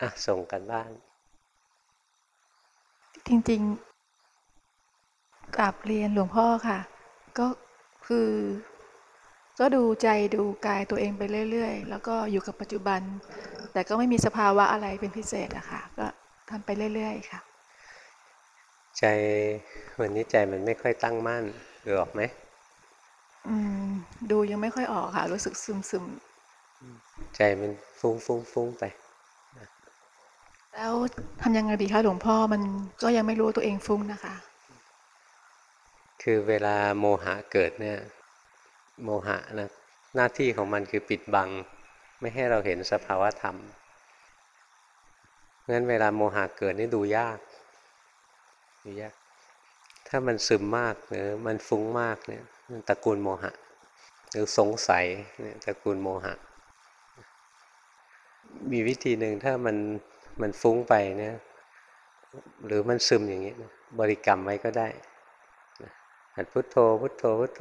อะส่งกันบ้าน จริงๆกราบเรียนหลวงพ่อค่ะ ก็คือ ก็ดูใจดูกายตัวเองไปเรื่อยๆ แล้วก็อยู่กับปัจจุบัน แต่ก็ไม่มีสภาวะอะไรเป็นพิเศษอะค่ะ ก็ทำไปเรื่อยๆค่ะ ใจวันนี้ใจมันไม่ค่อยตั้งมั่นดูออกไหมอืม ดูยังไม่ค่อยออกค่ะ รู้สึกซึมซึมใจมันฟุ้งฟุ้งฟุ้งไปๆ แล้วทำยังไงดีคะหลวงพ่อมันก็ยังไม่รู้ตัวเองฟุ้งนะคะ คือเวลาโมหะเกิดเนี่ย โมหะนะหน้าที่ของมันคือปิดบัง ไม่ให้เราเห็นสภาวะธรรมงั้นเวลาโมหะเกิดนี่ดูยากดูยาก ถ้ามันซึมมากหรือมันฟุ้งมากเนี่ยมันตระกูลโมหะ หรือสงสัยเนี่ยตระกูลโมหะ มีวิธีหนึ่งถ้ามัน มันฟุ้งไปเนี่ยหรือมันซึมอย่างนี้นะบริกรรมไว้ก็ได้นะหัดพุทโธพุทโธพุทโธ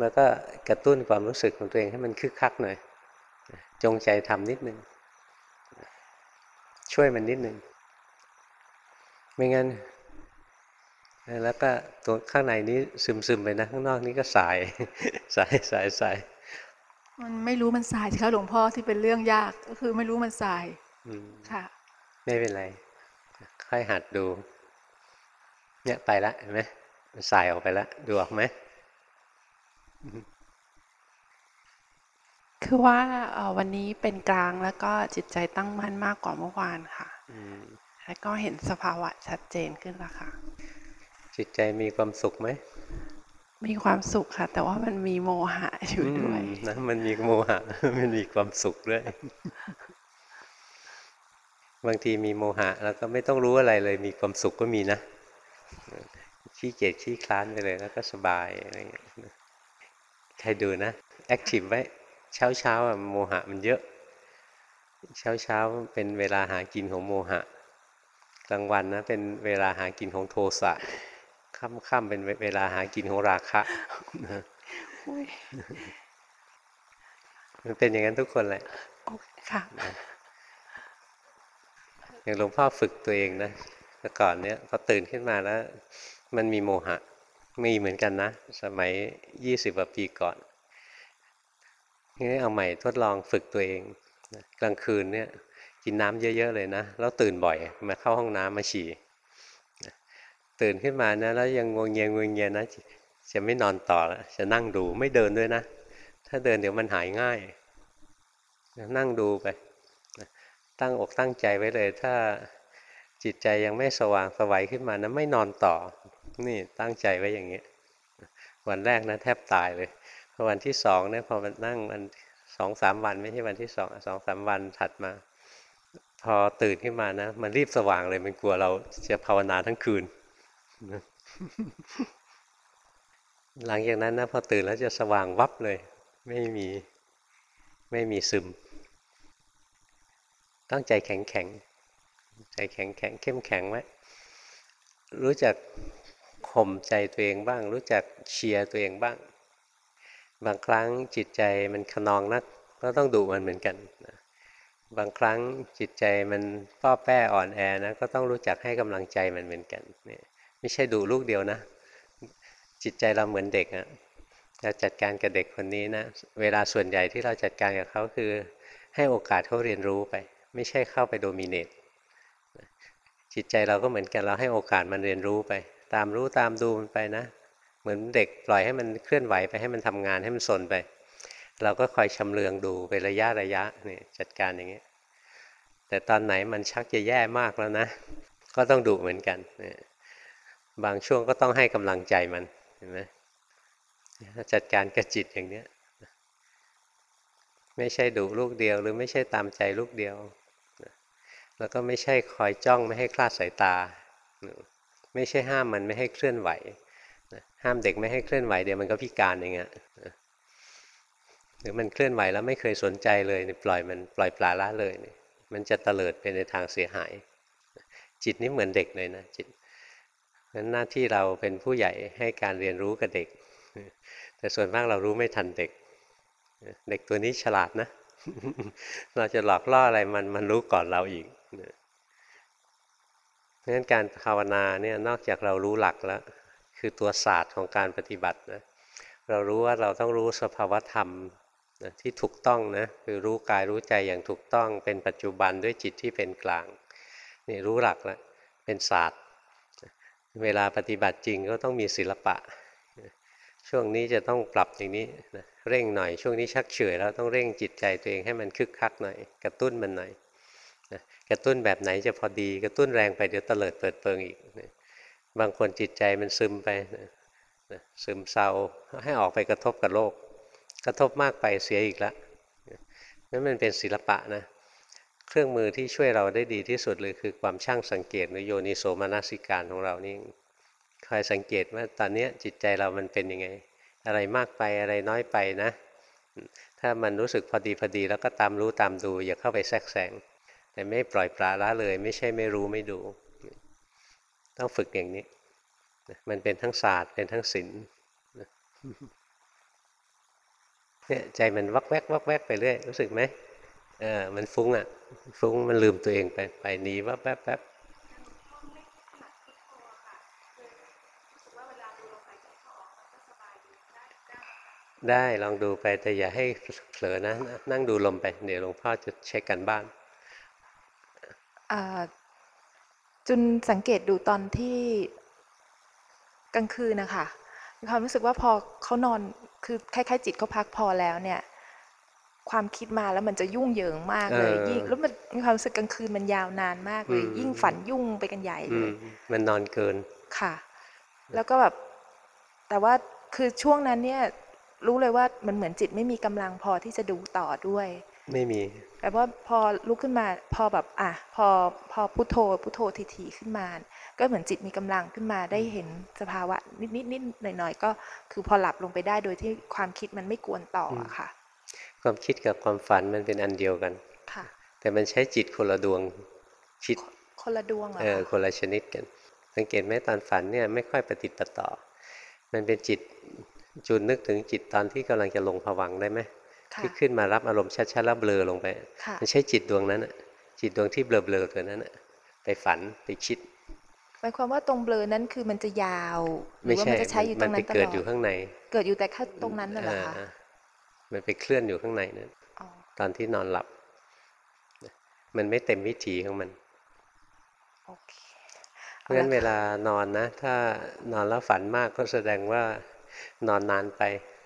แล้วก็กระตุ้นความรู้สึกของตัวเองให้มันคึกคักหน่อยนะจงใจทำนิดนึงนะช่วยมันนิดนึง ไม่งั้น แล้วก็ตัวข้างในนี้ซึมๆไปนะ ข้างนอกนี้ก็สาย สายสายสายมันไม่รู้มันสายสิคะหลวงพ่อที่เป็นเรื่องยาก ก็คือไม่รู้มันสายอืมค่ะ ไม่เป็นไร ค่อยหัดดู เนี่ยไปละเห็นไหมมันสายออกไปละดูออกไหมคือว่าเอ่อวันนี้เป็นกลางแล้วก็จิตใจตั้งมั่นมากกว่าเมื่อวานค่ะอืมแล้วก็เห็นสภาวะชัดเจนขึ้นแล้วค่ะ จิตใจมีความสุขไหมมีความสุขค่ะ แต่ว่ามันมีโมหะอยู่ด้วยอืมนะมันมีโมหะมันมีความสุขด้วย บางทีมีโมหะ แล้วก็ไม่ต้องรู้อะไรเลย มีความสุขก็มีนะขี้เกียจขี้คลานไปเลยแล้วก็สบายอะไรอย่างเงี้ยใครดูนะ active ไว้เช้าเช้าๆอะโมหะมันเยอะ เช้าเช้าๆเป็นเวลาหากินของโมหะกลางวันนะเป็นเวลาหากินของโทสะค่ำๆเป็นเวลาหากินของราคะอุ๊ยมันเป็นอย่างนั้นทุกคนแหละโอเคค่ะ อย่างหลวงพ่อฝึกตัวเองนะแต่ก่อนเนี้ยพอตื่นขึ้นมาแล้ว มันมีโมหะมีเหมือนกันนะ สมัยยี่สิบกว่าปีก่อนนี่เอาใหม่ทดลองฝึกตัวเองกลางคืนเนี่ยกินน้ำเยอะ ๆ เลยนะ แล้วตื่นบ่อยมาเข้าห้องน้ำมาฉี่ตื่นขึ้นมานะแล้วยังงวงเงียงวงเงียนะจะไม่นอนต่อแล้วจะนั่งดูไม่เดินด้วยนะ ถ้าเดินเดี๋ยวมันหายง่าย นั่งดูไป ตั้งอกตั้งใจไว้เลย ถ้าจิตใจยังไม่สว่างสวัยขึ้นมานะไม่นอนต่อ นี่ตั้งใจไว้อย่างนี้ วันแรกนะแทบตายเลยพอวันที่สองเนี่ยพอมันนั่งมันสองสามวันไม่ใช่วันที่สองสองสามวันถัดมา พอตื่นขึ้นมานะ มันรีบสว่างเลยมันกลัวเราจะภาวนาทั้งคืน หลังจากนั้นนะพอตื่นแล้วจะสว่างวับเลย ไม่มีไม่มีซึม ต้องใจแข็งแข็งใจแข็งแข็งเข้มแข็งไว้รู้จักข่มใจตัวเองบ้าง รู้จักเชียร์ตัวเองบ้าง บางครั้งจิตใจมันขนองนัก ก็ต้องดุมันเหมือนกันนะบางครั้งจิตใจมันป้อแป้อ่อนแอนะก็ต้องรู้จักให้กำลังใจมันเหมือนกันเนี่ยไม่ใช่ดุลูกเดียวนะ จิตใจเราเหมือนเด็กอะเราจัดการกับเด็กคนนี้นะ เวลาส่วนใหญ่ที่เราจัดการกับเขาคือ ให้โอกาสเขาเรียนรู้ไป ไม่ใช่เข้าไปโดมิเนตจิตใจเราก็เหมือนกันเราให้โอกาสมันเรียนรู้ไป ตามรู้ตามดูมันไปนะ เหมือนเด็กปล่อยให้มันเคลื่อนไหวไปให้มันทำงานให้มันสนไป เราก็คอยชำเลืองดูไประยะระยะนี่จัดการอย่างนี้แต่ตอนไหนมันชักจะแย่มากแล้วนะ ก็ต้องดุเหมือนกันนบางช่วงก็ต้องให้กำลังใจมันเห็นไหมจัดการกับจิตอย่างเนี้ยไม่ใช่ดุลูกเดียว หรือไม่ใช่ตามใจลูกเดียว แล้วก็ไม่ใช่คอยจ้องไม่ให้คลาดสายตา ไม่ใช่ห้ามมันไม่ให้เคลื่อนไหว ห้ามเด็กไม่ให้เคลื่อนไหวเดี๋ยวมันก็พิการอย่างเงี้ยหรือมันเคลื่อนไหวแล้วไม่เคยสนใจเลยปล่อยมันปล่อยปลาละเลย มันจะเตลิดไปในทางเสียหาย จิตนี่เหมือนเด็กเลยนะจิตนั้นหน้าที่เราเป็นผู้ใหญ่ให้การเรียนรู้กับเด็ก แต่ส่วนมากเรารู้ไม่ทันเด็ก เด็กตัวนี้ฉลาดนะ เราจะหลอกล่ออะไรมันมันรู้ก่อนเราอีก นะเพราะฉะนั้นการภาวนาเนี่ยนอกจากเรารู้หลักแล้ว คือตัวศาสตร์ของการปฏิบัตินะเรารู้ว่าเราต้องรู้สภาวธรรมนะที่ถูกต้องนะคือรู้กายรู้ใจอย่างถูกต้องเป็นปัจจุบันด้วยจิตที่เป็นกลางนี่รู้หลักแล้วเป็นศาสตร์ เวลาปฏิบัติจริงก็ต้องมีศิลปะ ช่วงนี้จะต้องปรับอย่างนี้นะเร่งหน่อยช่วงนี้ชักเฉยแล้วต้องเร่งจิตใจตัวเองให้มันคึกคักหน่อยกระตุ้นมันหน่อย นะกระตุ้นแบบไหนจะพอดีกระตุ้นแรงไปเดี๋ยวเตลิดเปิดเปิงอีกนะบางคนจิตใจมันซึมไปนะนะซึมเศร้าให้ออกไปกระทบกับโลก กระทบมากไปเสียอีกแล้วนั่นมันเป็นศิลปะนะเครื่องมือที่ช่วยเราได้ดีที่สุดเลยคือความช่างสังเกตหรือโยนิโสมนสิการของเรานี่คอยสังเกตว่าตอนนี้จิตใจเรามันเป็นยังไง อะไรมากไปอะไรน้อยไปนะ ถ้ามันรู้สึกพอดีพอดีแล้วก็ตามรู้ตามดู อย่าเข้าไปแทรกแซง แต่ไม่ปล่อยปละละเลย ไม่ใช่ไม่รู้ไม่ดู ต้องฝึกอย่างนี้ มันเป็นทั้งศาสตร์เป็นทั้งศิลป์เนี่ยใจมันวักแวกวักแวกไปเรื่อยรู้สึกไหมเออมันฟุ้งอะ ฟุ้งมันลืมตัวเองไปไปหนีวับแวบแวบได้ลองดูไปแต่อย่าให้เผลอนะ นั่งดูลมไป เดี๋ยวหลวงพ่อจะเช็คกันบ้าน จุนสังเกตดูตอนที่กลางคืนนะคะมีความรู้สึกว่าพอเขานอนคือคล้ายๆจิตเขาพักพอแล้วเนี่ย ความคิดมาแล้วมันจะยุ่งเหยิงมากเลยเออยิ่งแล้วมันมีความรู้สึกกลางคืนมันยาวนานมากเลยอืมยิ่งฝันยุ่งไปกันใหญ่อืเลมยมันนอนเกินค่ะ แล้วก็แบบแต่ว่าคือช่วงนั้นเนี่ยรู้เลยว่ามันเหมือนจิตไม่มีกำลังพอที่จะดูต่อด้วย ไม่มีแต่ว่าพอลุกขึ้นมาพอแบบอะพอพอพุทโธพุทโธทีๆขึ้นมา ก็เหมือนจิตมีกำลังขึ้นมาได้เห็นสภาวะนิดนิดนิดหน่อยหน่อยๆก็คือพอหลับลงไปได้โดยที่ความคิดมันไม่กวนต่ออะค่ะ ความคิดกับความฝันมันเป็นอันเดียวกันค่ะ แต่มันใช้จิตคนละดวงคิดคนละดวงเหรอเออคะคนละชนิดกัน สังเกตไหมตอนฝันเนี่ยไม่ค่อยปฏิดประต่อ มันเป็นจิตจูนนึกถึงจิตตอนที่กำลังจะลงผวังค์ได้ไหมค่ะ ที่ขึ้นมารับอารมณ์ชัดๆแล้วเบลอลงไปค่ะมันใช้จิตดวงนั้นน่ะจิตดวงที่เบลอๆตัวนั้นน่ะไปฝันไปคิดหมายความว่าตรงเบลอนั้นคือมันจะยาวหรืไม่อว่าใช่มันจะใช้อยู่ตมัรงไปนั้นตเกิลดอดอยู่ข้างใน เกิดอยู่แต่แค่ตรงนั้นน่ะเหรอคะอ่ามันไปเคลื่อนอยู่ข้างในนั้นอ๋อตอนที่นอนหลับ มันไม่เต็มวิถีของมันโอเคเพราะฉะนั้นเวลานอนนะ ถ้านอนแล้วฝันมากก็แสดงว่านอนนานไปห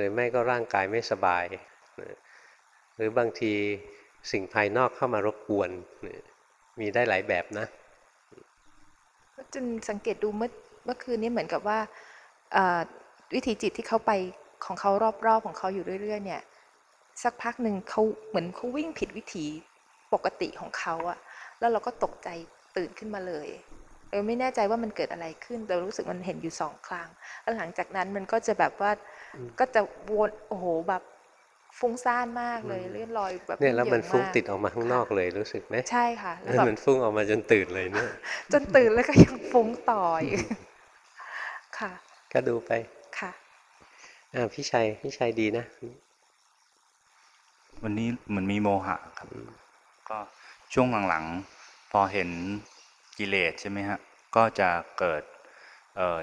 รือไม่ก็ร่างกายไม่สบาย หรือบางทีสิ่งภายนอกเข้ามารบกวน มีได้หลายแบบนะจนสังเกตดูเมื่อเมื่อคืนนี้เหมือนกับว่าวิถีจิตที่เขาไปของเขารอบๆของเขาอยู่เรื่อย ๆ เนี่ย สักพักหนึ่งเขาเหมือนเขาวิ่งผิดวิถีปกติของเขาอะแล้วเราก็ตกใจตื่นขึ้นมาเลย เออไม่แน่ใจว่ามันเกิดอะไรขึ้น แต่รู้สึกมันเห็นอยู่สองครั้งแล้วหลังจากนั้นมันก็จะแบบว่าก็จะวนโอ้โหแบบฟุ้งซ่านมากเลยเลื่อนลอยแบบเนี่ยแล้วมันเยอะฟุ้งากติดออกมาข้างนอกเลยรู้สึกไหมใช่ค่ะแล้วแบบมันฟุ้งออกมาจนตื่นเลยเนี่ยจนตื่นแล้วก็ยังฟุ้งต่ออยู่ค่ะ ก็ดูไปค่ะอ่าพี่ชัยพี่ชัยดีนะ วันนี้เหมือนมีโมหะครับ ก็ช่วงหลังๆพอเห็น กิเลสใช่ไหมฮะก็จะเกิดเออ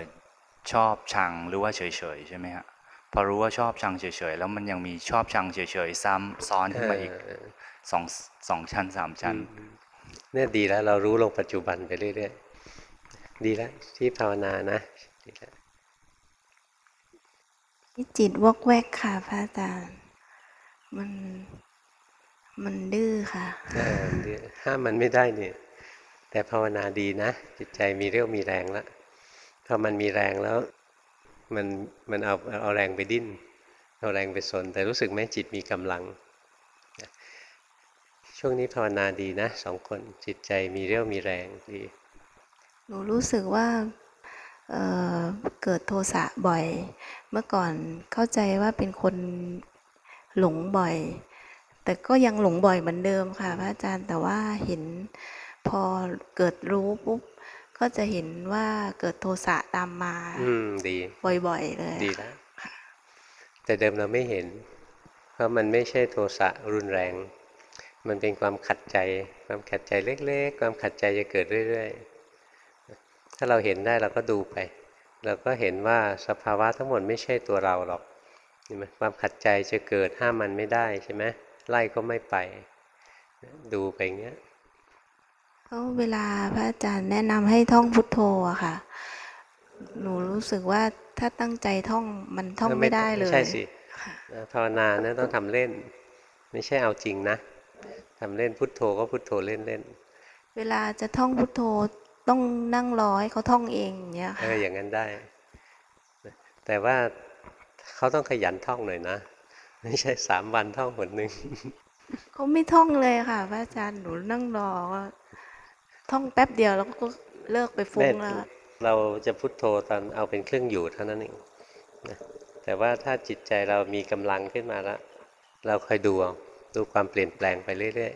ชอบชังหรือว่าเฉยๆใช่ไหมฮะพอรู้ว่าชอบชังเฉยๆแล้วมันยังมีชอบชังเฉยๆ ซ้ำซ้อนขึ้นมาอีกเออสองสองชั้นสามชั้นเนี่ยดีแล้วเรารู้ลงปัจจุบันไปเรื่อยๆดีแล้วที่ภาวนานะดีแล้วที่จิตวอกแวกค่ะพระอาจารย์มันมันดื้อค่ะเออดีห้ามมันไม่ได้เนี่ย แต่ภาวนาดีนะ จิตใจมีเรี่ยวมีแรงแล้วพอมันมีแรงแล้วมันมันเอาเอาแรงไปดิ้น เอาแรงไปสน แต่รู้สึกไหมจิตมีกำลัง ช่วงนี้ภาวนาดีนะสองคนจิตใจมีเรี่ยวมีแรงดี หนูรู้สึกว่าเเกิดโทสะบ่อย เมื่อก่อนเข้าใจว่าเป็นคนหลงบ่อย แต่ก็ยังหลงบ่อยเหมือนเดิมค่ะพระอาจารย์แต่ว่าเห็น พอเกิดรู้ปุ๊บก็จะเห็นว่าเกิดโทสะตามมาอืมดี บ่อยๆ เลย ดีแล้วแต่เดิมเราไม่เห็น เพราะมันไม่ใช่โทสะรุนแรง มันเป็นความขัดใจ ความขัดใจเล็ก ๆ ความขัดใจจะเกิดเรื่อยๆ ถ้าเราเห็นได้เราก็ดูไป เราก็เห็นว่าสภาวะทั้งหมดไม่ใช่ตัวเราหรอกเห็นไหมความขัดใจจะเกิดห้ามมันไม่ได้ใช่ไหมไล่ก็ไม่ไป ดูไปอย่างเงี้ย ก็เวลาพระอาจารย์แนะนำให้ท่องพุทโธอะค่ะ หนูรู้สึกว่าถ้าตั้งใจท่องมันท่องไม่ได้เลยไม่ใช่สิค่ะนะภาวนาเนี่ยต้องทำเล่น ไม่ใช่เอาจริงนะทำเล่นพุทโธก็พุทโธเล่นเล่น เวลาจะท่องพุทโธต้องนั่งรอให้เขาท่องเองอย่างเงี้ยเอค่ะออย่างนั้นได้ แต่ว่าเขาต้องขยันท่องหน่อยนะ ไม่ใช่สามวันท่องหนหนึ่งเขาไม่ท่องเลยค่ะพระอาจารย์หนูนั่งรอว่า ท่องแป๊บเดียวแล้วก็เลิกไปฟุ้งแล้วเราจะพุทโธตอนเอาเป็นเครื่องอยู่เท่านั้นเองนะแต่ว่าถ้าจิตใจเรามีกำลังขึ้นมาแล้วเราคอยดูเอาดูความเปลี่ยนแปลงไปเรื่อย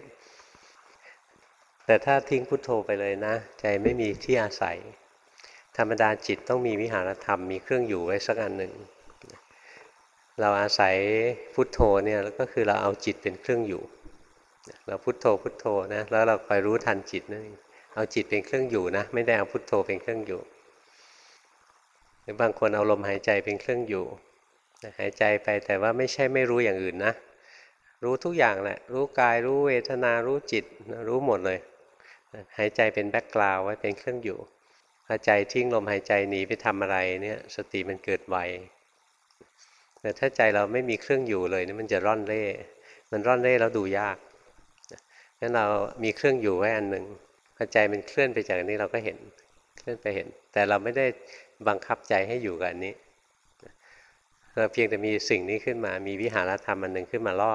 ๆ แต่ถ้าทิ้งพุทโธไปเลยนะ ใจไม่มีที่อาศัย ธรรมดาจิตต้องมีวิหารธรรมมีเครื่องอยู่ไว้สักอันหนึ่งเราอาศัยพุทโธเนี่ยก็คือเราเอาจิตเป็นเครื่องอยู่ เราพุทโธพุทโธนะแล้วเราคอยรู้ทันจิตนั่นเอง เอาจิตเป็นเครื่องอยู่นะ ไม่ได้เอาพุทโธเป็นเครื่องอยู่ หรือบางคนเอาลมหายใจเป็นเครื่องอยู่ หายใจไปแต่ว่าไม่ใช่ไม่รู้อย่างอื่นนะ รู้ทุกอย่างแหละ รู้กายรู้เวทนารู้จิตรู้หมดเลย หายใจเป็นแบ็กกราวไว้เป็นเครื่องอยู่พอใจทิ้งลมหายใจหนีไปทำอะไรเนี่ยสติมันเกิดไวแต่ถ้าใจเราไม่มีเครื่องอยู่เลยนี่มันจะร่อนเร่ มันร่อนเร่แล้วดูยากงั้นเรามีเครื่องอยู่ไว้อันหนึ่ง อใจมันเคลื่อนไปจากอันนี้เราก็เห็นเคลื่อนไปเห็น แต่เราไม่ได้บังคับใจให้อยู่กับอันนี้ เราเพียงแต่มีสิ่งนี้ขึ้นมา มีวิหารธรรมอันหนึ่งขึ้นมาล่อ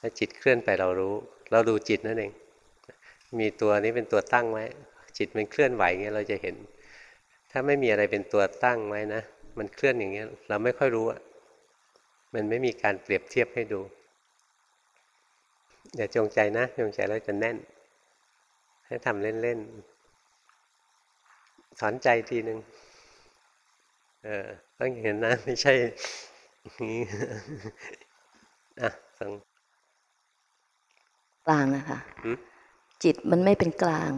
ถ้าจิตเคลื่อนไปเรารู้ เราดูจิตนั่นเอง มีตัวนี้เป็นตัวตั้งไว้ จิตมันเคลื่อนไหวเงี้ยเราจะเห็น ถ้าไม่มีอะไรเป็นตัวตั้งไว้นะ มันเคลื่อนอย่างเงี้ย เราไม่ค่อยรู้อะมันไม่มีการเปรียบเทียบให้ดูอย่าจงใจนะจงใจแล้วจะแน่น ให้ทำเล่นๆสอนใจทีหนึ่งเออต้องเห็นนะ ไม่ใช่นี้อะฟังกลางอะค่ะหืมจิตมันไม่เป็นกลาง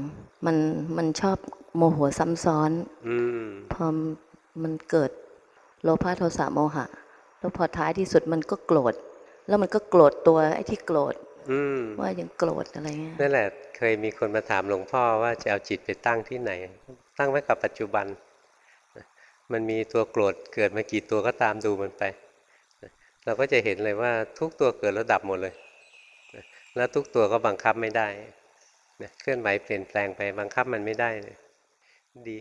มันมันชอบโมโหซ้ำซ้อนอืมพอมันเกิดโลภะโทสะโมหะ แล้วพอท้ายที่สุดมันก็โกรธ แล้วมันก็โกรธตัวไอ้ที่โกรธอืม ว่ายังโกรธอะไรเงี้ยนั่นแหละเคยมีคนมาถามหลวงพ่อว่าจะเอาจิตไปตั้งที่ไหน ตั้งไว้กับปัจจุบัน มันมีตัวโกรธเกิดมากี่ตัวก็ตามดูมันไป เราก็จะเห็นเลยว่าทุกตัวเกิดแล้วดับหมดเลย แล้วทุกตัวก็บังคับไม่ได้นะเคลื่อนไหวเปลี่ยนแปลงไปบังคับมันไม่ได้เลยดี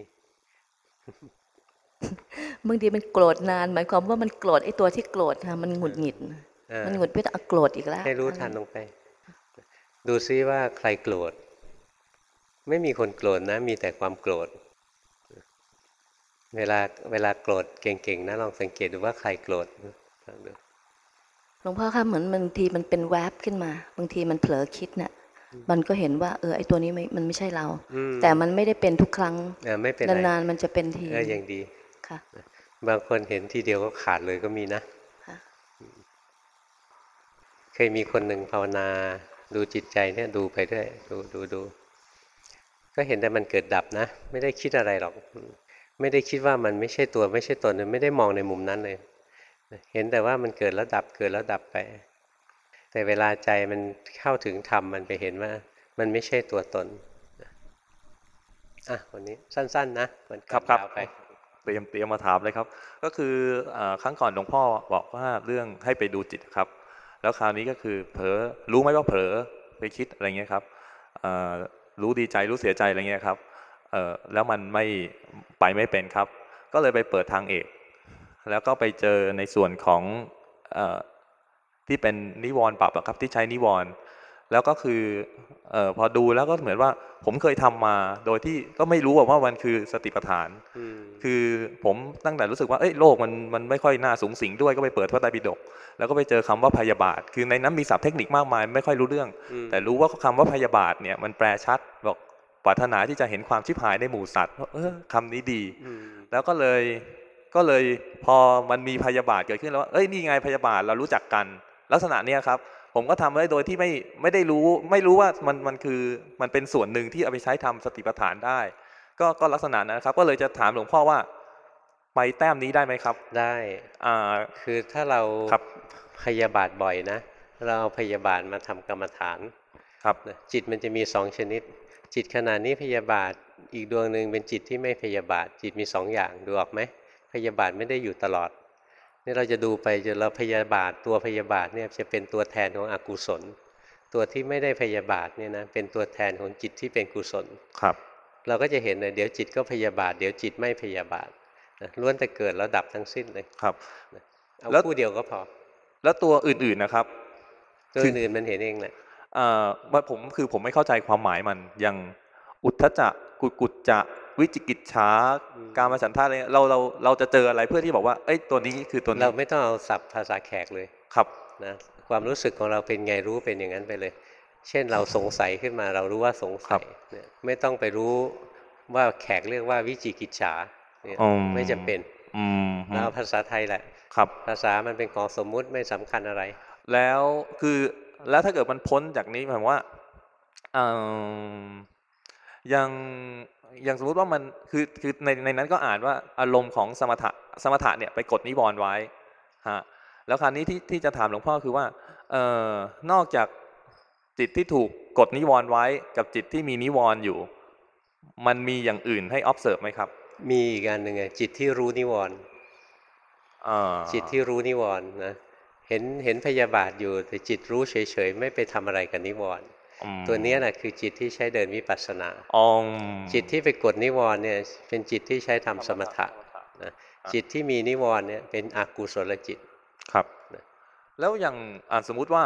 บางทีมันโกรธนาน หมายความว่ามันโกรธไอ้ตัวที่โกรธค่ะมันหงุดหงิดเออ มันหงุดหงิดอะโกรธอีกแล้วให้รู้ทันลงไป ดูซิว่าใครโกรธ ไม่มีคนโกรธนะ มีแต่ความโกรธ เวลาเวลาโกรธเก่งๆนะลองสังเกตดูว่าใครโกรธลองดูหลวงพ่อคะเหมือนบางทีมันเป็นแวบขึ้นมา บางทีมันเผลอคิดน่ะ มันก็เห็นว่า เออไอ้ตัวนี้ไม่มันไม่ใช่เราอืมแต่มันไม่ได้เป็นทุกครั้งเออไม่เป็นไรนานๆมันจะเป็นทีเอออย่างดีค่ะ บางคนเห็นทีเดียวก็ขาดเลยก็มีนะค่ะ เคยมีคนหนึ่งภาวนา ดูจิตใจเนี่ยดูไปด้วยดูดูดูก็เห็นแต่มันเกิดดับนะ ไม่ได้คิดอะไรหรอก ไม่ได้คิดว่ามันไม่ใช่ตัวไม่ใช่ตนไม่ได้มองในมุมนั้นเลย เห็นแต่ว่ามันเกิดแล้วดับเกิดแล้วดับไป แต่เวลาใจมันเข้าถึงธรรมมันไปเห็นว่า มันไม่ใช่ตัวตนอะวันนี้สั้น ๆ นะมันครับครับยาวไปเตรียมเตรียมมาถามเลยครับ ก็คืออ่าครั้งก่อนหลวงพ่อบอกว่าเรื่องให้ไปดูจิตครับ แล้วคราวนี้ก็คือเผลอรู้ไหมว่าเผลอไปคิดอะไรเงี้ยครับรู้ดีใจรู้เสียใจอะไรเงี้ยครับแล้วมันไม่ไปไม่เป็นครับ ก็เลยไปเปิดทางเอก แล้วก็ไปเจอในส่วนของอที่เป็นนิวรณ์ปรับครับที่ใช้นิวรณ์ แล้วก็คือเออพอดูแล้วก็เหมือนว่าผมเคยทำมาโดยที่ก็ไม่รู้ว่ามันคือสติปัฏฐานอืมคือผมตั้งแต่รู้สึกว่าเอ้ยโลกมันมันไม่ค่อยน่าสูงสิงด้วยก็ไปเปิดพระไตรปิฎกแล้วก็ไปเจอคำว่าพยาบาท คือในนั้นมีศัพท์เทคนิคมากมาย ไม่ค่อยรู้เรื่องอืมแต่รู้ว่าคำว่าพยาบาทเนี่ยมันแปลชัดบอกปรารถนาที่จะเห็นความชิบหายในหมู่สัตว์ว่าเออคำนี้ดีอืมแล้วก็เลยก็เลยพอมันมีพยาบาทเกิดขึ้นแล้วว่าเอ้ยนี่ไงพยาบาทเรารู้จักกัน ลักษณะเนี้ยครับ ผผมก็ทำได้โดยที่ไม่ไม่ได้รู้ ไม่รู้ว่ามันมันคือมันเป็นส่วนหนึ่งที่เอาไปใช้ทำสติปัฏฐานได้ ก็ก็ลักษณะนั้นนะครับ ก็เลยจะถามหลวงพ่อว่าไปแต้มนี้ได้ไหมครับ ได้อ่าคือถ้าเราครับพยาบาทบ่อยนะ เราเอาพยาบาทมาทำกรรมฐานครับนะจิตมันจะมีสองชนิด จิตขณะนี้พยาบาทอีกดวงหนึ่งเป็นจิตที่ไม่พยาบาท จิตมีสองอย่างดูออกไหมพยาบาทไม่ได้อยู่ตลอด นี่เราจะดูไปจนเราพยาบาทตัวพยาบาทเนี่ยจะเป็นตัวแทนของอกุศล ตัวที่ไม่ได้พยาบาทเนี่ยนะเป็นตัวแทนของจิตที่เป็นกุศลครับ เราก็จะเห็นเลยเดี๋ยวจิตก็พยาบาท เดี๋ยวจิตไม่พยาบาทนะล้วนแต่เกิดแล้วดับทั้งสิ้นเลยครับเอาแล้วคู่เดียวก็พอ แล้วตัวอื่นๆนะครับ ตัวคืออื่นๆมันเห็นเองแหละอ่าว่าผมคือผมไม่เข้าใจความหมายมันอย่างอุทธจักกุกุจจะ วิจิกิจฉาการมาฉันทาอะไรเงี้ยเราเราเราจะเจออะไรเพื่อที่บอกว่าเอ้ยตัวนี้คือตัวนี้เราไม่ต้องเอาศัพท์ภาษาแขกเลยครับนะความรู้สึกของเราเป็นไงรู้เป็นอย่างนั้นไปเลย เช่นเราสงสัยขึ้นมาเรารู้ว่าสงสัยเนี่ยไม่ต้องไปรู้ว่าแขกเรียกว่าวิจิกิจฉาเนี่ยอืมไม่จำเป็นอืมเราเอาภาษาไทยแหละครับภาษามันเป็นของสมมุติไม่สำคัญอะไร แล้วคือแล้วถ้าเกิดมันพ้นจากนี้หมายความว่าเอ่อยังยังสมมุติว่ามันคือคือในในนั้นก็อ่านว่าอารมณ์ของสมถะสมถะเนี่ยไปกดนิวรณ์ไว้ฮะแล้วคราวนี้ที่ที่จะถามหลวงพ่อคือว่าเอ่อนอกจากจิตที่ถูกกดนิวรณ์ไว้กับจิตที่มีนิวรณ์อยู่ มันมีอย่างอื่นให้ observe ไหมครับ มีอีกอันหนึ่งไงจิตที่รู้นิวรณ์อ่าจิตที่รู้นิวรณ์นะเห็นเห็นพยาบาทอยู่แต่จิตรู้เฉยๆไม่ไปทำอะไรกับนิวรณ์อืม ตัวเนี้ยแหละคือจิตที่ใช้เดินวิปัสสนาอ๋อจิตที่ไปกดนิวรณ์เนี่ยเป็นจิตที่ใช้ทำสมถะนะจิตที่มีนิวรณ์เนี่ยเป็นอกุศลจิตครับ แล้วอย่างอ่าสมมุติว่า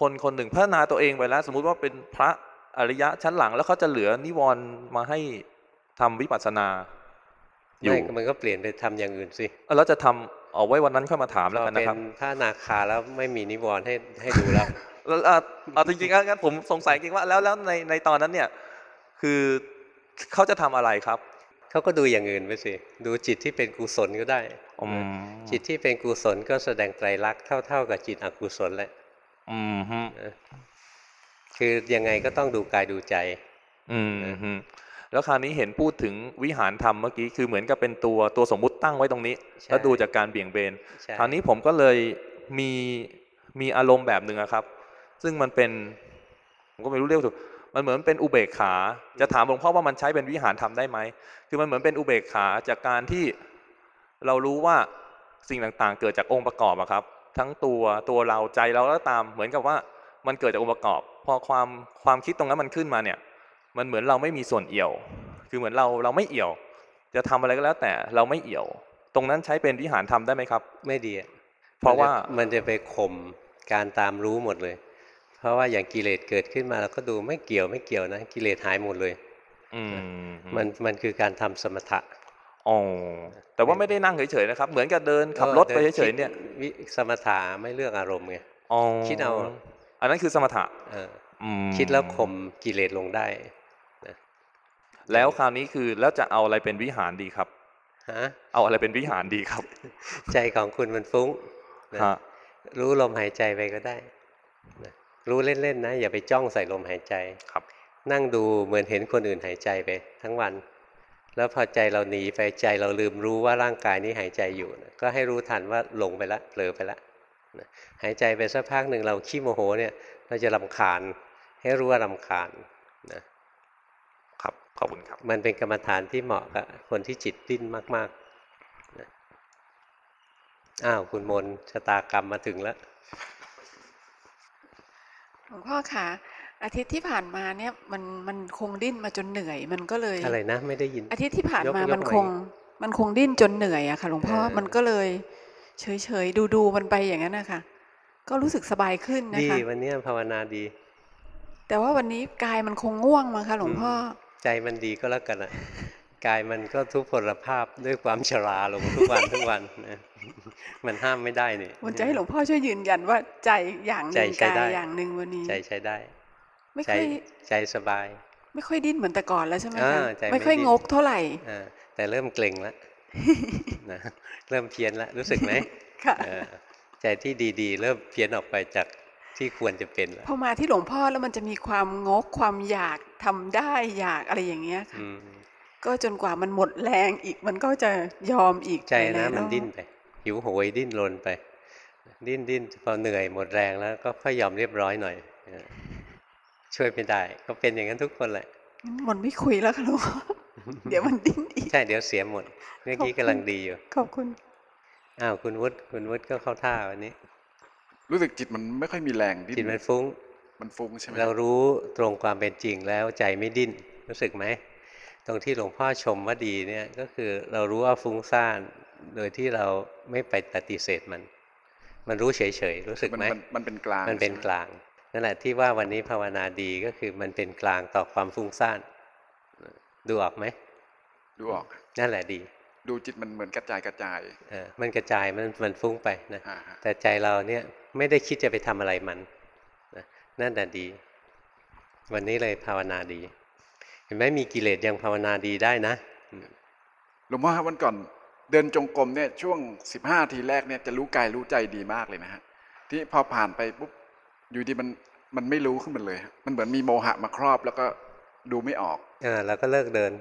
คนคนหนึ่งพัฒนาตัวเองไปแล้ว สมมุติว่าเป็นพระอริยะชั้นหลัง แล้วเขาจะเหลือนิวรณ์มาให้ทำวิปัสสนาอยู่ไม่มันก็เปลี่ยนไปทำอย่างอื่นสิเออแล้วจะทำ เอาไว้วันนั้นค่อยมาถามพแล้วอกันเป็นะนครับพระนาคาแล้วไม่มีนิวรณ์ให้ให้ดูแล้วแล้วอะเอาจริงๆอะงั้นผมสงสัยจริงว่าแล้วแล้วในในตอนนั้นเนี่ยคือเขาจะทำอะไรครับเขาก็ดูอย่างอื่นไปสิดูจิตที่เป็นกุศลก็ได้อืมจิตที่เป็นกุศลก็แสดงไตรลักษณ์เท่า ๆ กับจิตอกุศลแหละอืมฮึนะคือยังไงก็ต้องดูกายดูใจ อืมฮึ แล้วคราวนี้เห็นพูดถึงวิหารธรรมเมื่อกี้คือเหมือนกับเป็นตัวตัวสมมุติตั้งไว้ตรงนี้ใช่แล้วดูจากการเบี่ยงเบนใช่คราวนี้ผมก็เลยมีมีอารมณ์แบบหนึ่งอะครับ ซึ่งมันเป็นผมก็ไม่รู้เรียกถูกมันเหมือนเป็นอุเบกขา จะถามหลวงพ่อว่ามันใช้เป็นวิหารทำได้ไหมคือมันเหมือนเป็นอุเบกขาจากการที่เรารู้ว่าสิ่งต่างๆ เกิดจากองค์ประกอบอะครับ ทั้งตัวตัวเราใจเราก็ตามเหมือนกับว่ามันเกิดจากองค์ประกอบ พอความความคิดตรงนั้นมันขึ้นมาเนี่ย มันเหมือนเราไม่มีส่วนเอี่ยว คือเหมือนเราเราไม่เอี่ยว จะทำอะไรก็แล้วแต่เราไม่เอี่ยว ตรงนั้นใช้เป็นวิหารทำได้ไหมครับ ไม่ดีอะเพราะว่านจมันจะไปข่มการตามรู้หมดเลย เพราะว่าอย่างกิเลสเกิดขึ้นมาเราก็ดูไม่เกี่ยวไม่เกี่ยวนะกิเลสหายหมดเลยอืมมันมันคือการทำสมถะอ๋อแต่ว่าไม่ได้นั่งเฉยๆนะครับ เหมือนกับเดินขับรถไปเฉยๆเนี่ยวิสมถะไม่เลือกอารมณ์ไงอ๋อคิดเอา อันนั้นคือสมถะเอออืมคิดแล้วข่มกิเลสลงได้ แล้วคราวนี้คือแล้วจะเอาอะไรเป็นวิหารดีครับฮะเอาอะไรเป็นวิหารดีครับ ใจของคุณมันฟุ้งนะฮะรู้ลมหายใจไปก็ได้นะรู้เล่นๆนะอย่าไปจ้องใส่ลมหายใจครับ นั่งดูเหมือนเห็นคนอื่นหายใจไป ทั้งวัน แล้วพอใจเราหนีไปใจเราลืมรู้ว่าร่างกายนี้หายใจอยู่นะก็ให้รู้ทันว่าหลงไปละเผลอไปละนะหายใจไปสักพักหนึ่งเราขี้โมโหเนี่ย เราจะรำคาญให้รู้ว่ารำคาญนะครับ ขอบคุณครับ มันเป็นกรรมฐานที่เหมาะกับคนที่จิตดิ้นมากๆนะอ้าวคุณมนชะตากรรมมาถึงแล้วหลวงพ่อคะอาทิตย์ที่ผ่านมาเนี่ยมันมันคงดิ้นมาจนเหนื่อย มันก็เลยอะไรนะไม่ได้ยิน อาทิตย์ที่ผ่านยกมายกมันใหม่คง มันคงดิ้นจนเหนื่อยอะค่ะหลวงพ่อเออมันก็เลย เฉยเฉยดูดูๆมันไปอย่างนั้นนะคะก็รู้สึกสบายขึ้นนะดีคะวันเนี้ยภาวนาดี แต่ว่าวันนี้กายมันคงง่วงมาค่ะหลวงพ่อ ใจมันดีก็แล้วกันอะกายมันก็ทุพพลภาพด้วยความชราลงทุกวันทุกวันนะมันห้ามไม่ได้นี่วันจะให้หลวงพ่อช่วยยืนยันว่าใจอย่างหนึ่งใจใช้กายได้อย่างหนึ่งวันนี้ ใจใช้ได้ ไม่ใจค่อยใจสบาย ไม่ค่อยดิ้นเหมือนแต่ก่อนแล้วใช่ไหมอ่าคะใจไม่ไม่ค่อยดิ้นงกเท่าไหร่อ่าแต่เริ่มเกร็งแล้วนะเริ่มเพี้ยนแล้วรู้สึกไหมค่ะเออใจที่ดีๆ เริ่มเพี้ยนออกไปจาก ที่ควรจะเป็นละพอมาที่หลวงพ่อแล้วมันจะมีความงกความอยากทำได้อยากอะไรอย่างเงี้ยค่ะอืมก็จนกว่ามันหมดแรงอีกมันก็จะยอมอีกใจไปนะแล้วมันดิ้นไปหิวโหยดิ้นรนไป ดิ้นดิ้นพอเหนื่อยหมดแรงแล้ว ก็ค่อยยอมเรียบร้อยหน่อยเออช่วยไม่ได้ ก็เป็นอย่างนั้นทุกคนแหละงั้นหมดไม่คุยแล้วค่ะหลวงพ่อเดี๋ยวมันดิ้นอีกใช่เดี๋ยวเสียหมดเมื่อกี้ขอบคุณกำลังดีอยู่ขอบคุณอ้าวคุณวุฒิคุณวุฒิก็เข้าท่าวันนี้ รู้สึกจิตมันไม่ค่อยมีแรงดิ้นจิตมันฟุ้ง มันฟุ้งใช่ไหมเรารู้ตรงความเป็นจริงแล้วใจไม่ดิ้นรู้สึกไหมตรงที่หลวงพ่อชมว่าดีเนี่ยก็คือเรารู้ว่าฟุ้งซ่านโดยที่เราไม่ไปปฏิเสธมัน มันรู้เฉยๆรู้สึกมันไหมมันมันเป็นกลางมันเป็นใช่ไหกลางนั่นแหละที่ว่าวันนี้ภาวนาดีก็คือมันเป็นกลางต่อความฟุ้งซ่านดูออกไหมดูออกนั่นแหละดี ดูจิตมันเหมือนกระจายกระจายเออมันกระจายมันมันฟุ้งไปนะอ่าฮะแต่ใจเราเนี่ย ไม่ได้คิดจะไปทำอะไรมันนะนั่นแหละดี วันนี้เลยภาวนาดี เห็นไหมมีกิเลสยังภาวนาดีได้นะอืมหลวงพ่อครับวันก่อนเดินจงกรมเนี่ยช่วงสิบห้าทีแรกเนี่ยจะรู้กายรู้ใจดีมากเลยนะฮะที่พอผ่านไปปุ๊บอยู่ดีมันมันไม่รู้ขึ้นมาเลยฮะมันเหมือนมีโมหะมาครอบแล้วก็ดูไม่ออกเออเราก็เลิกเดิน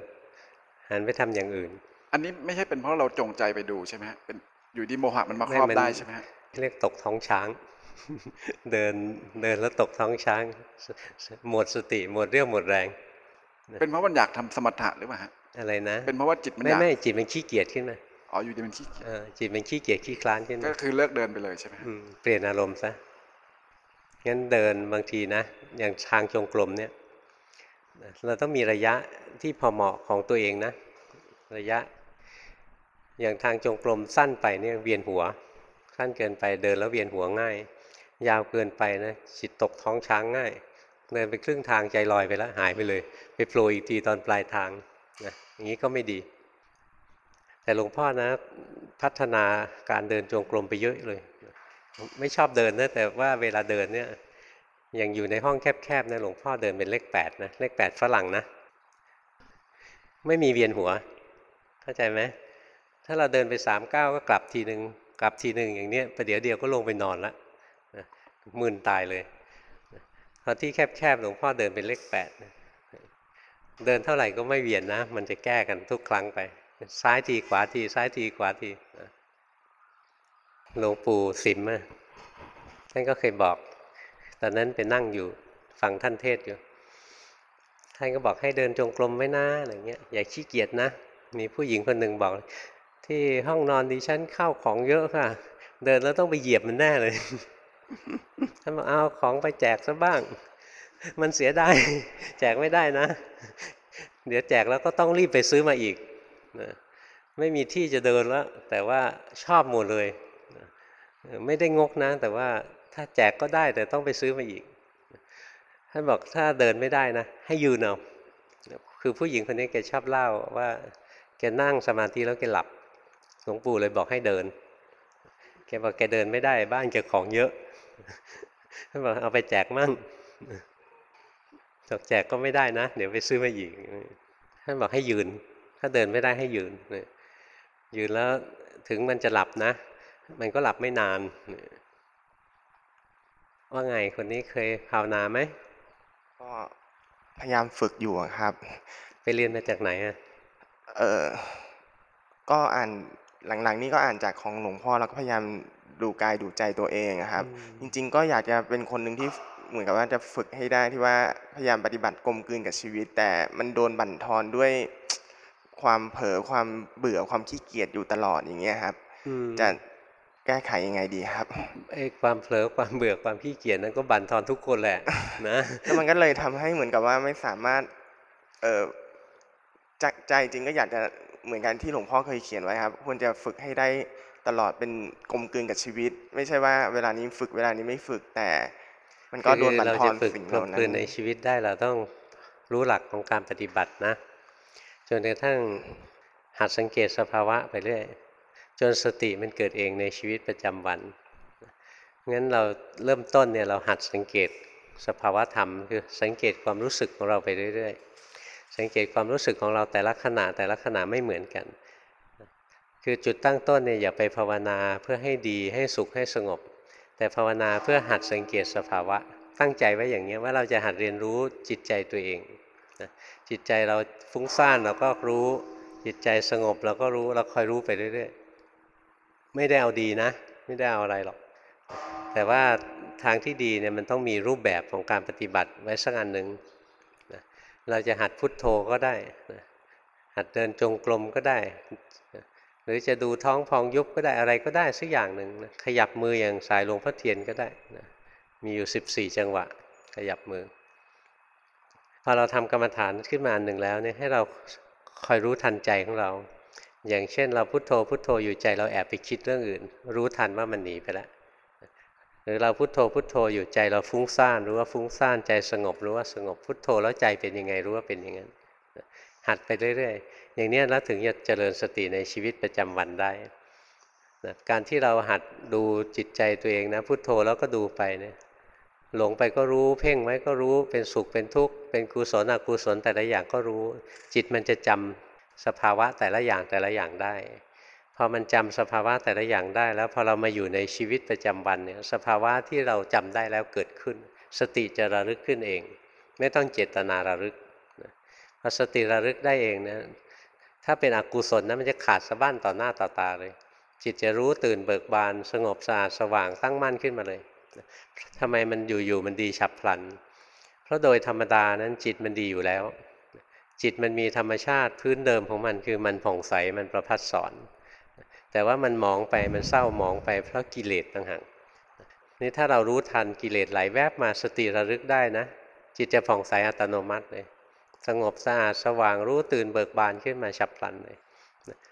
หันไปทำอย่างอื่น อันนี้ไม่ใช่เป็นเพราะเราจงใจไปดูใช่ไหมฮะเป็นอยู่ดีโมหะมันมาครอบไม่มันได้ใช่ไหมฮะ เรียกตกท้องช้าง เดินเดินแล้วตกท้องช้าง หมดสติหมดเรี่ยวหมดแรง เป็นเพราะมันอยากทำสมถะหรือเปล่าฮะอะไรนะ เป็นเพราะว่าจิตมันไม่อยากไม่จิตมันขี้เกียจขึ้นมาอ๋ออยู่ดีมันขี้เกียจเออจิตมันขี้เกียจขี้คลานขึ้นก็มาคือเลิกเดินไปเลยใช่ไหมฮะอืมเปลี่ยนอารมณ์ซะงั้นเดินบางทีนะ อย่างทางจงกรมเนี่ยเราต้องมีระยะที่พอเหมาะของตัวเองนะ ระยะ อย่างทางจงกรมสั้นไปเนี่ยเวียนหัว สั้นเกินไปเดินแล้วเวียนหัวง่าย ยาวเกินไปนะจิตตกท้องช้างง่ายเดินไปครึ่งทางใจลอยไปแล้วหายไปเลย ไปโผล่อีกทีตอนปลายทางนะอย่างนี้ก็ไม่ดี แต่หลวงพ่อนะ พัฒนาการเดินจงกรมไปเยอะเลย ไม่ชอบเดินนะแต่ว่าเวลาเดินเนี่ยอย่างอยู่ในห้องแคบๆนะหลวงพ่อเดินเป็นเลขแปดนะเลขแปดฝรั่งนะ ไม่มีเวียนหัว เข้าใจไหมถ้าเราเดินไปสามก้าวก็กลับทีหนึ่ง กลับทีหนึ่งอย่างเนี้ยประเดี๋ยวเดียวก็ลงไปนอนละนะมึนตายเลยนะพอที่แคบๆหลวงพ่อเดินเป็นเลขแปดเดินเท่าไหร่ก็ไม่เวียนนะ มันจะแก้กันทุกครั้งไป ซ้ายทีขวาทีซ้ายทีขวาทีหลวงปู่สิมท่านก็เคยบอก ตอนนั้นไปนั่งอยู่ฟังท่านเทศอยู่ท่านก็บอกให้เดินจงกรมไว้นะอะไรเงี้ยอย่าขี้เกียจนะมีผู้หญิงคนหนึ่งบอก ที่ห้องนอนดิฉันเข้าของเยอะค่ะ เดินแล้วต้องไปเหยียบมันแน่เลยท่านบอกเอาของไปแจกซะบ้าง มันเสียไดายแจกไม่ได้นะ เดี๋ยวแจกแล้วก็ต้องรีบไปซื้อมาอีกนะไม่มีที่จะเดินแล้ว แต่ว่าชอบหมดเลยไม่ได้งกนะ แต่ว่าถ้าแจกก็ได้แต่ต้องไปซื้อมาอีกท่านบอกถ้าเดินไม่ได้นะ ให้ยืนเอาคือผู้หญิงคนนี้แกชอบเล่าว่าแกนั่งสมาธิแล้วแกหลับ ลวงปู่เลยบอกให้เดิน แกบอกแกเดินไม่ได้บ้านแกของเยอะท่านบอกเอาไปแจกมั่งบอกแจกก็ไม่ได้นะ เดี๋ยวไปซื้อมาอีกท่านบอกให้ยืน ถ้าเดินไม่ได้ให้ยืนเนี่ยยืนแล้วถึงมันจะหลับนะ มันก็หลับไม่นาน ว่าไงคนนี้เคยภาวนาไหมก็พยายามฝึกอยู่อะครับ ไปเรียนมาจากไหนอะ เออก็อ่าน หลังๆ นี้ก็อ่านจากของหลวงพ่อแล้วก็พยายามดูกายดูใจตัวเองอะครับ จริง ๆ ก็อยากจะเป็นคนหนึ่งที่เหมือนกับว่าจะฝึกให้ได้ที่ว่าพยายามปฏิบัติกลมกลืนกับชีวิต แต่มันโดนบั่นทอนด้วยความเผลอความเบื่อความขี้เกียจอยู่ตลอดอย่างเงี้ยครับอืมจะแก้ไขยังไงดีครับไอ้ความเผลอความเบื่อความขี้เกียจนั้นก็บั่นทอนทุกคนแหละนะแล้วมันก็เลยทำให้เหมือนกับว่าไม่สามารถ เออใจใจจริงก็อยากจะ เหมือนกันที่หลวงพ่อเคยเขียนไว้ครับ ควรจะฝึกให้ได้ตลอดเป็นกลมกลืนกับชีวิต ไม่ใช่ว่าเวลานี้ฝึกเวลานี้ไม่ฝึกแต่ มันก็โดนบั่นเราทอจะนฝึกสิ่งกเหลล่ามนั้กลืนนในชีวิตได้เราต้องรู้หลักของการปฏิบัตินะจนกระทั่งหัดสังเกตสภาวะไปเรื่อยจนสติมันเกิดเองในชีวิตประจำวันงั้นเราเริ่มต้นเนี่ยเราหัดสังเกตสภาวะธรรม คือสังเกตความรู้สึกของเราไปเรื่อยๆ สังเกตความรู้สึกของเราแต่ละขณะแต่ละขณะไม่เหมือนกัน คือจุดตั้งต้นเนี่ยอย่าไปภาวนาเพื่อให้ดีให้สุขให้สงบ แต่ภาวนาเพื่อหัดสังเกตสภาวะ ตั้งใจไว้อย่างนี้ว่าเราจะหัดเรียนรู้จิตใจตัวเองนะจิตใจเราฟุ้งซ่านเราก็รู้ จิตใจสงบเราก็รู้เราคอยรู้ไปเรื่อยๆไม่ได้เอาดีนะ ไม่ได้เอาอะไรหรอก แต่ว่าทางที่ดีเนี่ยมันต้องมีรูปแบบของการปฏิบัติไว้สักอันหนึ่ง เราจะหัดพุทโธก็ได้ หัดเดินจงกรมก็ได้ หรือจะดูท้องพองยุบก็ได้อะไรก็ได้สักอย่างหนึ่งขยับมืออย่างสายหลวงพ่อเทียนก็ได้นะมีอยู่ 14 จังหวะ ขยับมือ พอเราทำกรรมฐานขึ้นมาอันหนึ่งแล้วเนี่ยให้เราคอยรู้ทันใจของเรา อย่างเช่น เราพุโทโธพุโทโธอยู่ใจเราแอบไปคิดเรื่องอื่น รู้ทันว่ามันหนีไปแล้ว หรือเราพุโทโธพุโทโธอยู่ใจเราฟุ้งซ่านรู้ว่าฟุ้งซ่านใจสงบรู้ว่าสงบพุโทโธแล้วใจเป็นยังไงรู้ว่าเป็นอย่างนั้นหัดไปเรื่อยๆ อย่างนี้แล้วถึงจะเจริญสติในชีวิตประจำวันได้นะการที่เราหัดดูจิตใจตัวเองนะพุโทโธแล้วก็ดูไปเนี่ยหลงไปก็รู้ เพ่งไว้ก็รู้เป็นสุขเป็นทุกข์เป็นกุศลอกุศลแต่ละอย่างก็รู้ จิตมันจะจำสภาวะแต่ละอย่างแต่ละอย่างได้ พอมันจำสภาวะแต่ละอย่างได้ แล้วพอเรามาอยู่ในชีวิตประจำวันเนี่ยสภาวะที่เราจำได้แล้วเกิดขึ้น สติจะระลึกขึ้นเอง ไม่ต้องเจตนาระลึกพอสติระลึกได้เองนะถ้าเป็นอกุศลนะมันจะขาดสะบั้นต่อหน้าต่อตาเลย จิตจะรู้ตื่นเบิกบาน สงบสะอาดสว่างตั้งมั่นขึ้นมาเลยทำไมมันอยู่ๆมันดีฉับพลัน เพราะโดยธรรมดานั้นจิตมันดีอยู่แล้ว จิตมันมีธรรมชาติพื้นเดิมของมันคือมันผ่องใสมันประพัดสอน แต่ว่ามันมองไปมันเศร้ามองไปเพราะกิเลสต่างหากนี่ถ้าเรารู้ทันกิเลสไหลแวบมาสติระลึกได้นะ จิตจะผ่องใสอัตโนมัติเลย สงบสะอาดสว่างรู้ตื่นเบิกบานขึ้นมาฉับพลันเลย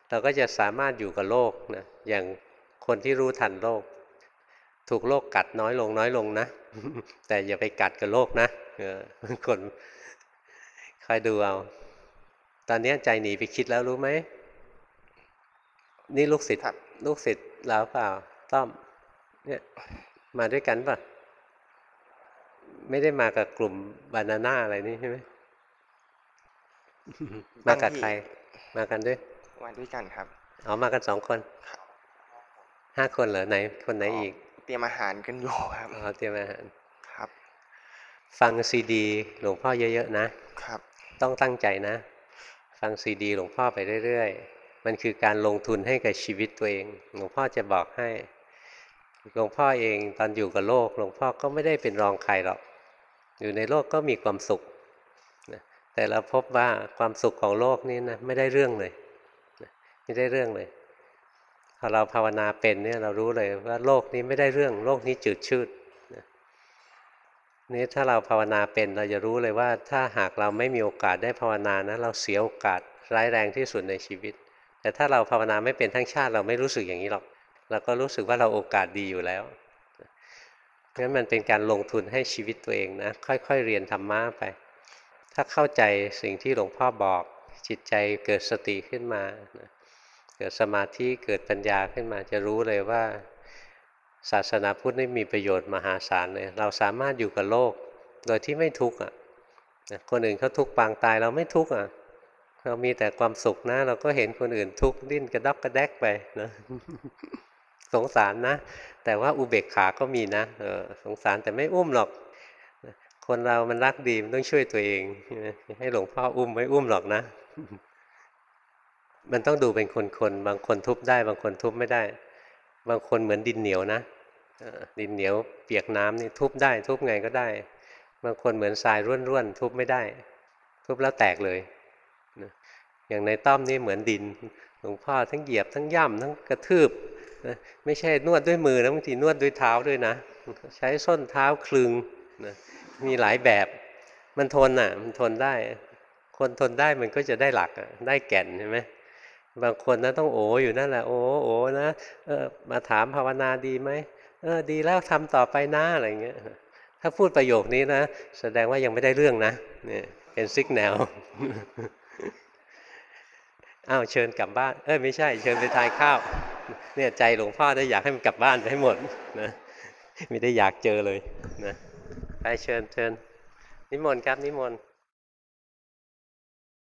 เราก็จะสามารถอยู่กับโลกนะอย่างคนที่รู้ทันโลก ถูกโลกกัดน้อยลงน้อยลงนะ แต่อย่าไปกัดกับโลกนะคนคอยดูเอา ตอนนี้ใจหนีไปคิดแล้วรู้ไหม นี่ลูกศิษย์ลูกศิษย์แล้วเปล่าต้อมเนี่ยมาด้วยกันป่ะไม่ได้มากับกลุ่มบานาน่าอะไรนี่ใช่ไหมมากับใคร มากันด้วยมาด้วยกันครับอ๋อมากันสองคนห้าคนเหรอไหน คนไหนอีก เตรียมอาหารกันอยู่ครับอ๋อเตรียมอาหารครับ ฟังซีดี หลวงพ่อเยอะๆนะครับ ต้องตั้งใจนะ ฟังซีดี หลวงพ่อไปเรื่อยๆ มันคือการลงทุนให้กับชีวิตตัวเอง หลวงพ่อจะบอกให้ หลวงพ่อเองตอนอยู่กับโลก หลวงพ่อก็ไม่ได้เป็นรองใครหรอก อยู่ในโลกก็มีความสุขนะแต่เราพบว่าความสุขของโลกนี้นะไม่ได้เรื่องเลยนะไม่ได้เรื่องเลย พอเราภาวนาเป็นเนี่ยเรารู้เลยว่าโลกนี้ไม่ได้เรื่อง โลกนี้จืดชืดนะนี่ถ้าเราภาวนาเป็นเราจะรู้เลยว่า ถ้าหากเราไม่มีโอกาสได้ภาวนานะเราเสียโอกาสร้ายแรงที่สุดในชีวิต แต่ถ้าเราภาวนาไม่เป็นทั้งชาติเราไม่รู้สึกอย่างนี้หรอก เราก็รู้สึกว่าเราโอกาสดีอยู่แล้วงั้นมันเป็นการลงทุนให้ชีวิตตัวเองนะ ค่อยๆเรียนธรรมะไป ถ้าเข้าใจสิ่งที่หลวงพ่อบอก จิตใจเกิดสติขึ้นมา เกิดสมาธิเกิดปัญญาขึ้นมาจะรู้เลยว่า ศาสนาพุทธนี่มีประโยชน์มหาศาลเลย เราสามารถอยู่กับโลก โดยที่ไม่ทุกข์อะคนอื่นเขาทุกข์ปางตายเราไม่ทุกข์อะ เรามีแต่ความสุขนะ เราก็เห็นคนอื่นทุกข์ดิ้นกระดอกกระแดกไปนะสงสารนะ แต่ว่าอุเบกขาก็มีนะเออสงสารแต่ไม่อุ้มหรอก คนเรามันรักดีมันต้องช่วยตัวเอง ให้หลวงพ่ออุ้มไม่อุ้มหรอกนะ มันต้องดูเป็นคนๆบางคนทุบได้ บางคนทุบไม่ได้ บางคนเหมือนดินเหนียวนะดินเหนียวเปียกน้ำนี่ทุบได้ ทุบไงก็ได้ บางคนเหมือนทรายร่วนๆทุบไม่ได้ ทุบแล้วแตกเลย อย่างในต้อมนี่เหมือนดินหลวงพ่อทั้งเหยียบทั้งย่ำทั้งกระทืบนะไม่ใช่นวดด้วยมือนะบางทีนวดด้วยเท้าด้วยนะ ใช้ส้นเท้าคลึงนะมีหลายแบบมันทนอะ มันทนได้ คนทนได้มันก็จะได้หลักได้แก่นใช่ไหมบางคนนะต้องโออยู่นั่นแหละโอ้โอนะเออมาถามภาวนาดีไหมเออดีแล้วทำต่อไปนะอะไรเงี้ยถ้าพูดประโยคนี้นะ แสดงว่ายังไม่ได้เรื่องนะเนี่ยเป็นซิกแนว อ้าวเชิญกลับบ้าน เอ้ยไม่ใช่ เชิญไปทานข้าว เนี่ยใจหลวงพ่อได้อยากให้มันกลับบ้านไปให้หมดนะไม่ได้อยากเจอเลยนะไปเชิญเชิญนิมนต์ครับนิมนต์